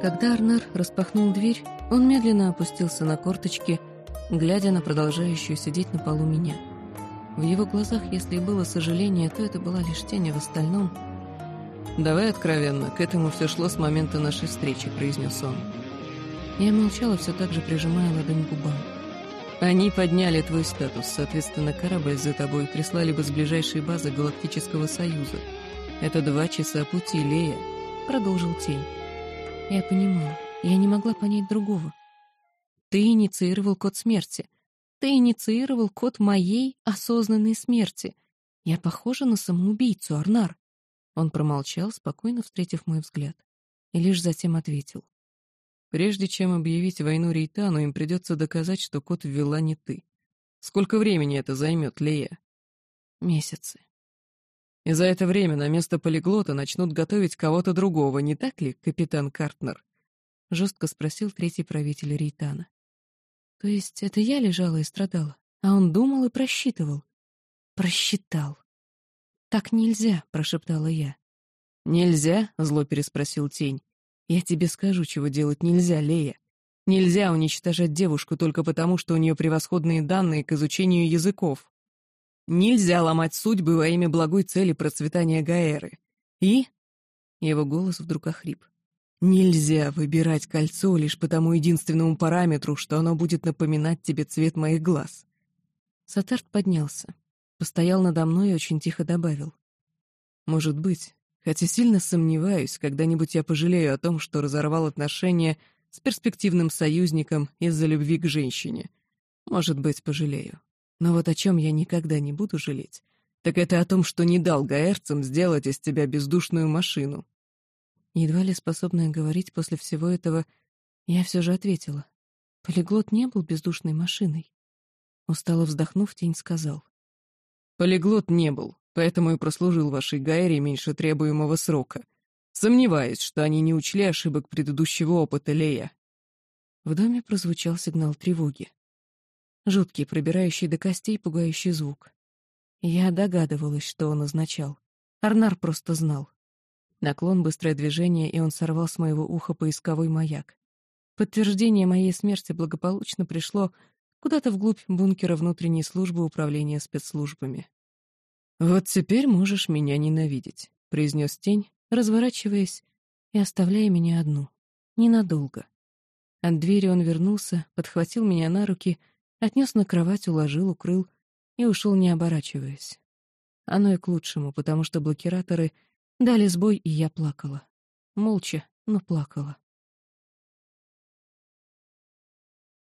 Когда Арнар распахнул дверь, он медленно опустился на корточки, глядя на продолжающую сидеть на полу меня. В его глазах, если и было сожаление, то это была лишь тень, а в остальном... «Давай откровенно, к этому все шло с момента нашей встречи», — произнес он. Я молчала, все так же прижимая ладонь к губам. «Они подняли твой статус, соответственно, корабль за тобой прислали бы с ближайшей базы Галактического Союза. Это два часа пути, Лея», — продолжил Тень. Я понимала, я не могла понять другого. Ты инициировал код смерти. Ты инициировал код моей осознанной смерти. Я похожа на самоубийцу, Арнар. Он промолчал, спокойно встретив мой взгляд, и лишь затем ответил. Прежде чем объявить войну Рейтану, им придется доказать, что код ввела не ты. Сколько времени это займет, Лея? Месяцы. И за это время на место полиглота начнут готовить кого-то другого, не так ли, капитан Картнер? Жестко спросил третий правитель Рейтана. То есть это я лежала и страдала, а он думал и просчитывал. Просчитал. «Так нельзя», — прошептала я. «Нельзя?» — зло переспросил тень. «Я тебе скажу, чего делать нельзя, Лея. Нельзя уничтожать девушку только потому, что у нее превосходные данные к изучению языков. Нельзя ломать судьбы во имя благой цели процветания Гаэры. И...» Его голос вдруг охрип. Нельзя выбирать кольцо лишь по тому единственному параметру, что оно будет напоминать тебе цвет моих глаз. Сатарт поднялся, постоял надо мной и очень тихо добавил. Может быть, хотя сильно сомневаюсь, когда-нибудь я пожалею о том, что разорвал отношения с перспективным союзником из-за любви к женщине. Может быть, пожалею. Но вот о чем я никогда не буду жалеть, так это о том, что не дал гаэрцам сделать из тебя бездушную машину, Едва ли способная говорить после всего этого, я все же ответила. Полиглот не был бездушной машиной. Устало вздохнув, тень сказал. Полиглот не был, поэтому и прослужил вашей Гайре меньше требуемого срока. Сомневаюсь, что они не учли ошибок предыдущего опыта Лея. В доме прозвучал сигнал тревоги. Жуткий, пробирающий до костей, пугающий звук. Я догадывалась, что он означал. Арнар просто знал. Наклон, быстрое движение, и он сорвал с моего уха поисковой маяк. Подтверждение моей смерти благополучно пришло куда-то вглубь бункера внутренней службы управления спецслужбами. «Вот теперь можешь меня ненавидеть», — произнес тень, разворачиваясь и оставляя меня одну. Ненадолго. От двери он вернулся, подхватил меня на руки, отнес на кровать, уложил, укрыл и ушел, не оборачиваясь. Оно и к лучшему, потому что блокираторы — Дали сбой, и я плакала. Молча, но плакала.